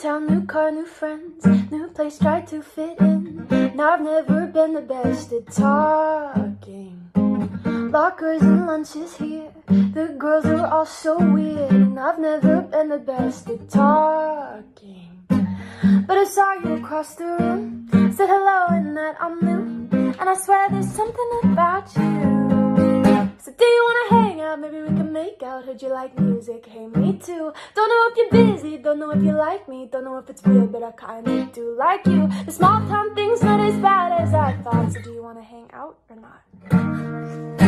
town, new car, new friends, new place, tried to fit in. Now I've never been the best at talking. Lockers and lunches here, the girls are all so weird, and I've never been the best at talking. But I saw you across the room, said hello, and that I'm new, and I swear there's something about out? Maybe we can make out. Heard you like music, hey me too. Don't know if you're busy, don't know if you like me, don't know if it's weird, but I kinda do like you. The small town thing's not as bad as I thought. So do you wanna hang out or not?